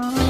Oh.